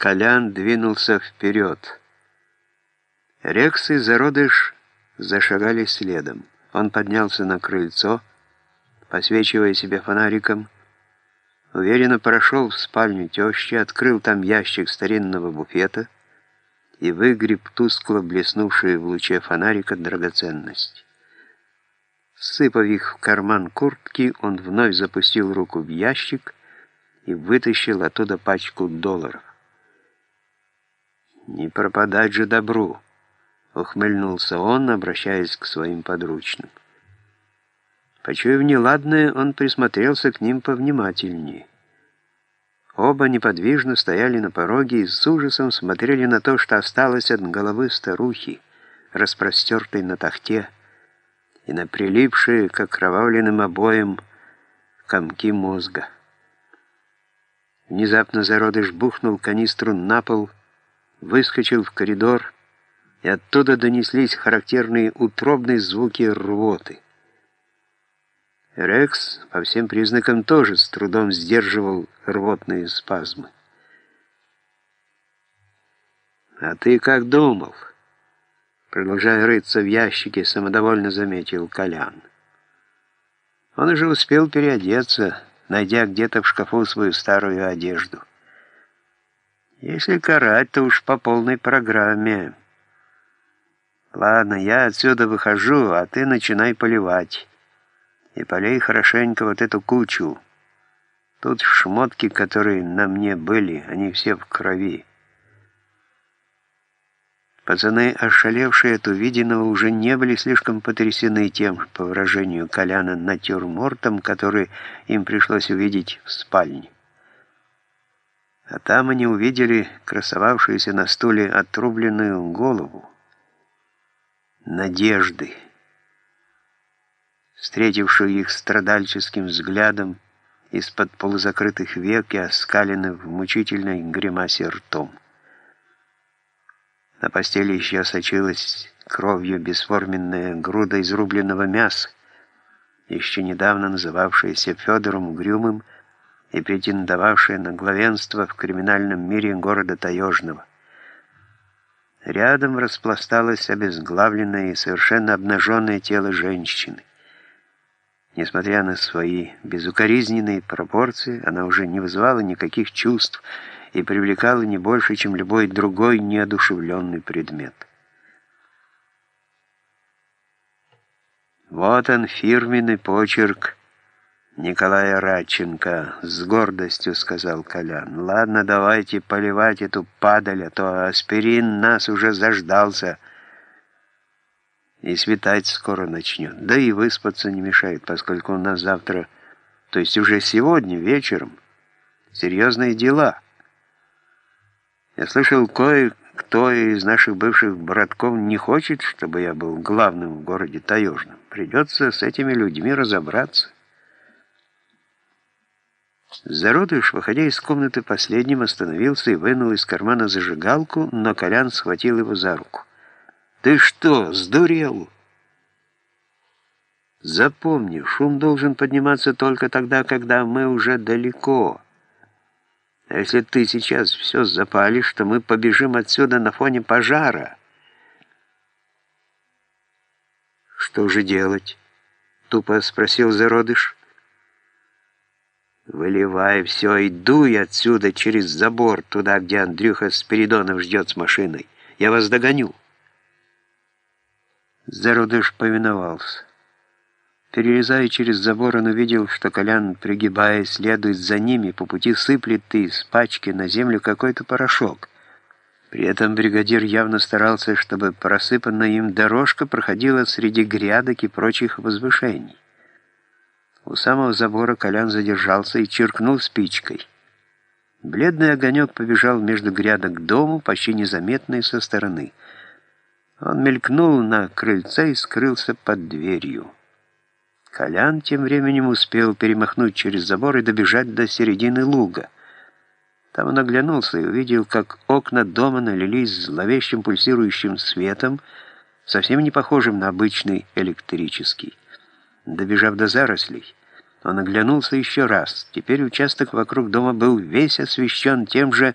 Колян двинулся вперед. Рекс и зародыш зашагали следом. Он поднялся на крыльцо, посвечивая себе фонариком, уверенно прошел в спальню тещи, открыл там ящик старинного буфета и выгреб тускло блеснувшие в луче фонарика драгоценность. Сыпав их в карман куртки, он вновь запустил руку в ящик и вытащил оттуда пачку долларов. «Не пропадать же добру!» — ухмыльнулся он, обращаясь к своим подручным. Почуяв неладное, он присмотрелся к ним повнимательнее. Оба неподвижно стояли на пороге и с ужасом смотрели на то, что осталось от головы старухи, распростертой на тахте, и на прилипшие к окровавленным обоям комки мозга. Внезапно зародыш бухнул канистру на пол, выскочил в коридор, и оттуда донеслись характерные утробные звуки рвоты. Рекс по всем признакам тоже с трудом сдерживал рвотные спазмы. «А ты как думал?» Продолжая рыться в ящике, самодовольно заметил Колян. Он уже успел переодеться, найдя где-то в шкафу свою старую одежду. Если карать, то уж по полной программе. Ладно, я отсюда выхожу, а ты начинай поливать. И полей хорошенько вот эту кучу. Тут шмотки, которые на мне были, они все в крови. Пацаны, ошалевшие от увиденного, уже не были слишком потрясены тем, по выражению Коляна, натюрмортом, который им пришлось увидеть в спальне. А там они увидели красовавшуюся на стуле отрубленную голову. Надежды, встретившую их страдальческим взглядом из-под полузакрытых век и оскаленных в мучительной гримасе ртом. На постели еще сочилась кровью бесформенная груда изрубленного мяса, еще недавно называвшаяся Федором Угрюмым и претендовавшая на главенство в криминальном мире города Таежного. Рядом распласталось обезглавленное и совершенно обнаженное тело женщины. Несмотря на свои безукоризненные пропорции, она уже не вызывала никаких чувств, и привлекала не больше, чем любой другой неодушевленный предмет. Вот он, фирменный почерк Николая Радченко, с гордостью сказал Колян. Ладно, давайте поливать эту падаль, а то аспирин нас уже заждался. И светать скоро начнет. Да и выспаться не мешает, поскольку у нас завтра, то есть уже сегодня вечером, серьезные дела. Я слышал, кое-кто из наших бывших братков не хочет, чтобы я был главным в городе Таежном. Придется с этими людьми разобраться. Зародыш, выходя из комнаты последним, остановился и вынул из кармана зажигалку, но Колян схватил его за руку. «Ты что, сдурел?» «Запомни, шум должен подниматься только тогда, когда мы уже далеко». А если ты сейчас все запалишь, то мы побежим отсюда на фоне пожара. Что же делать? Тупо спросил зародыш. Выливай все и дуй отсюда через забор, туда, где Андрюха Спиридонов ждет с машиной. Я вас догоню. Зародыш повиновался. Перелезая через забор, он увидел, что Колян, пригибаясь, следует за ними, по пути сыплет из пачки на землю какой-то порошок. При этом бригадир явно старался, чтобы просыпанная им дорожка проходила среди грядок и прочих возвышений. У самого забора Колян задержался и чиркнул спичкой. Бледный огонек побежал между грядок к дому, почти незаметный со стороны. Он мелькнул на крыльце и скрылся под дверью. Колян тем временем успел перемахнуть через забор и добежать до середины луга. Там он оглянулся и увидел, как окна дома налились зловещим пульсирующим светом, совсем не похожим на обычный электрический. Добежав до зарослей, он оглянулся еще раз. Теперь участок вокруг дома был весь освещен тем же